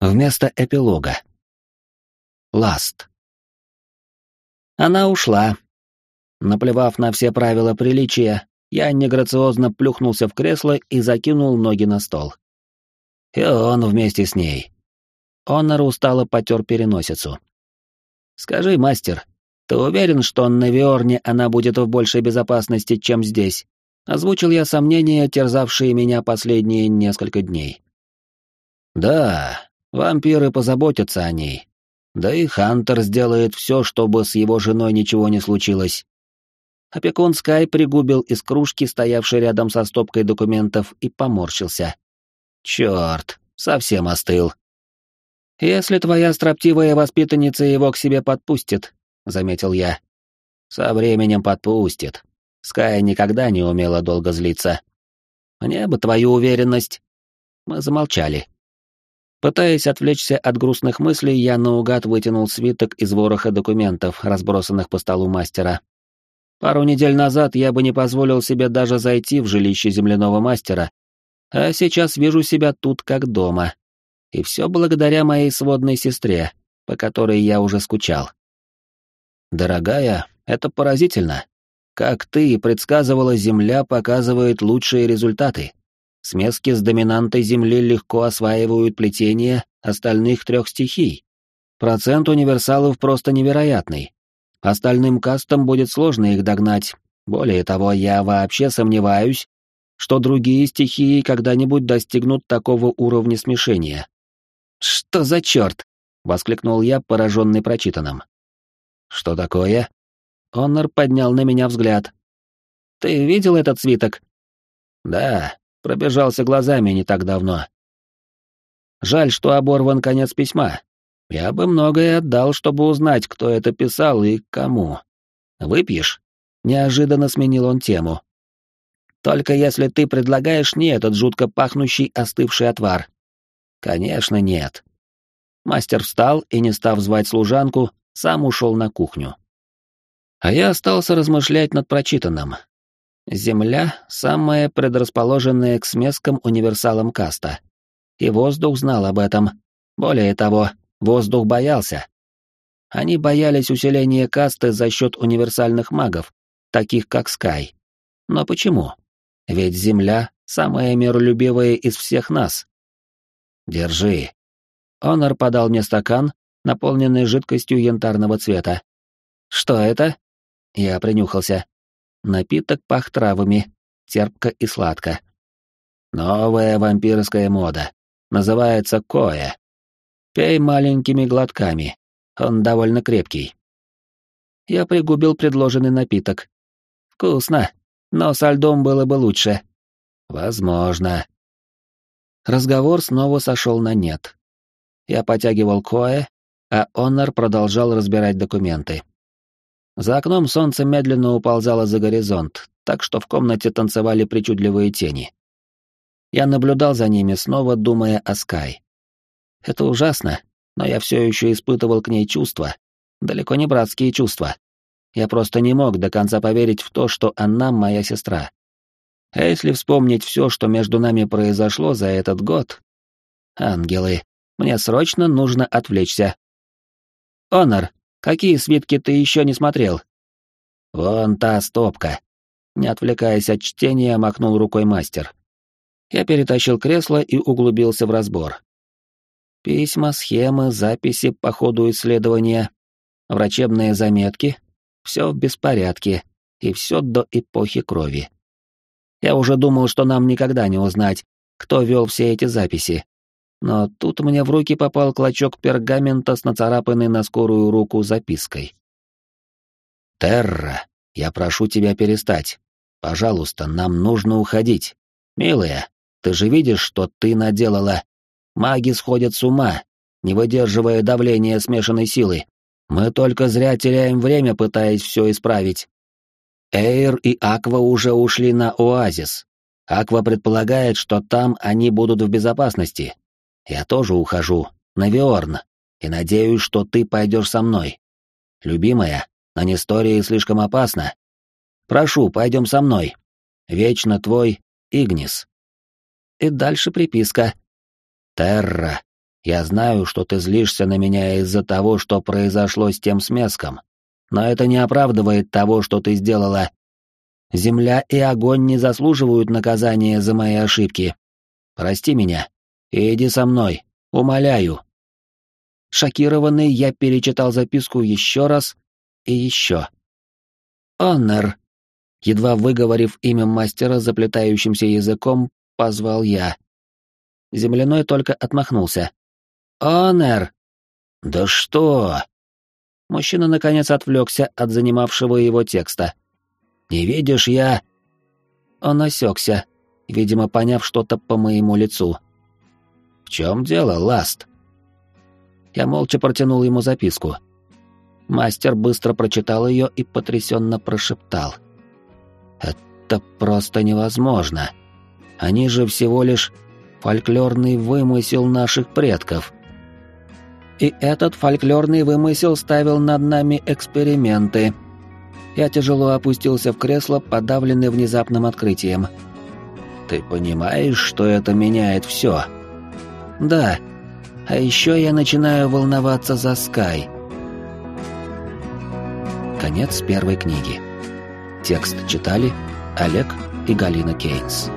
Вместо эпилога. Ласт. Она ушла. Наплевав на все правила приличия, я неграциозно плюхнулся в кресло и закинул ноги на стол. И он вместе с ней. Онор устало потер переносицу. «Скажи, мастер, ты уверен, что на Виорне она будет в большей безопасности, чем здесь?» Озвучил я сомнения, терзавшие меня последние несколько дней. «Да, вампиры позаботятся о ней. Да и Хантер сделает все, чтобы с его женой ничего не случилось. Опекун Скай пригубил из кружки, стоявшей рядом со стопкой документов, и поморщился. «Черт, совсем остыл». «Если твоя строптивая воспитанница его к себе подпустит», — заметил я. «Со временем подпустит. Скай никогда не умела долго злиться. Мне бы твою уверенность». Мы замолчали. Пытаясь отвлечься от грустных мыслей, я наугад вытянул свиток из вороха документов, разбросанных по столу мастера, Пару недель назад я бы не позволил себе даже зайти в жилище земляного мастера, а сейчас вижу себя тут как дома. И все благодаря моей сводной сестре, по которой я уже скучал. Дорогая, это поразительно. Как ты и предсказывала, Земля показывает лучшие результаты. Смески с доминантой Земли легко осваивают плетение остальных трех стихий. Процент универсалов просто невероятный. Остальным кастам будет сложно их догнать. Более того, я вообще сомневаюсь, что другие стихии когда-нибудь достигнут такого уровня смешения. «Что за черт?» — воскликнул я, пораженный прочитанным. «Что такое?» Онор поднял на меня взгляд. «Ты видел этот свиток?» «Да, пробежался глазами не так давно. Жаль, что оборван конец письма. Я бы многое отдал, чтобы узнать, кто это писал и кому. Выпьешь? Неожиданно сменил он тему. Только если ты предлагаешь не этот жутко пахнущий остывший отвар. Конечно, нет. Мастер встал и, не став звать служанку, сам ушел на кухню. А я остался размышлять над прочитанным. Земля — самая предрасположенная к смескам универсалам каста. И воздух знал об этом. Более того, Воздух боялся. Они боялись усиления касты за счет универсальных магов, таких как Скай. Но почему? Ведь Земля — самая миролюбивая из всех нас. Держи. Онор подал мне стакан, наполненный жидкостью янтарного цвета. Что это? Я принюхался. Напиток пах травами, терпко и сладко. Новая вампирская мода. Называется коэ. Пей маленькими глотками. Он довольно крепкий. Я пригубил предложенный напиток. Вкусно, но со льдом было бы лучше. Возможно. Разговор снова сошел на нет. Я потягивал кое, а Онор продолжал разбирать документы. За окном солнце медленно уползало за горизонт, так что в комнате танцевали причудливые тени. Я наблюдал за ними, снова думая о Скай. Это ужасно, но я все еще испытывал к ней чувства, далеко не братские чувства. Я просто не мог до конца поверить в то, что она моя сестра. А если вспомнить все, что между нами произошло за этот год... Ангелы, мне срочно нужно отвлечься. Онор, какие свитки ты еще не смотрел? Вон та стопка. Не отвлекаясь от чтения, махнул рукой мастер. Я перетащил кресло и углубился в разбор. Письма, схемы, записи по ходу исследования, врачебные заметки — все в беспорядке, и все до эпохи крови. Я уже думал, что нам никогда не узнать, кто вел все эти записи. Но тут мне в руки попал клочок пергамента с нацарапанной на скорую руку запиской. «Терра, я прошу тебя перестать. Пожалуйста, нам нужно уходить. Милая, ты же видишь, что ты наделала...» Маги сходят с ума, не выдерживая давления смешанной силы. Мы только зря теряем время, пытаясь все исправить. Эйр и Аква уже ушли на оазис. Аква предполагает, что там они будут в безопасности. Я тоже ухожу, на Виорн, и надеюсь, что ты пойдешь со мной. Любимая, на Нестории слишком опасно. Прошу, пойдем со мной. Вечно твой Игнис. И дальше приписка — Терра, Я знаю, что ты злишься на меня из-за того, что произошло с тем смеском, но это не оправдывает того, что ты сделала. Земля и огонь не заслуживают наказания за мои ошибки. Прости меня иди со мной, умоляю. Шокированный, я перечитал записку еще раз и еще. «Оннер», едва выговорив имя мастера заплетающимся языком, позвал я. Земляной только отмахнулся. «Онер!» «Да что?» Мужчина наконец отвлекся от занимавшего его текста. «Не видишь, я...» Он осекся, видимо, поняв что-то по моему лицу. «В чем дело, Ласт?» Я молча протянул ему записку. Мастер быстро прочитал ее и потрясенно прошептал. «Это просто невозможно. Они же всего лишь фольклорный вымысел наших предков». И этот фольклорный вымысел ставил над нами эксперименты. Я тяжело опустился в кресло, подавленный внезапным открытием. «Ты понимаешь, что это меняет все?» «Да», а еще я начинаю волноваться за Скай. Конец первой книги. Текст читали Олег и Галина Кейнс.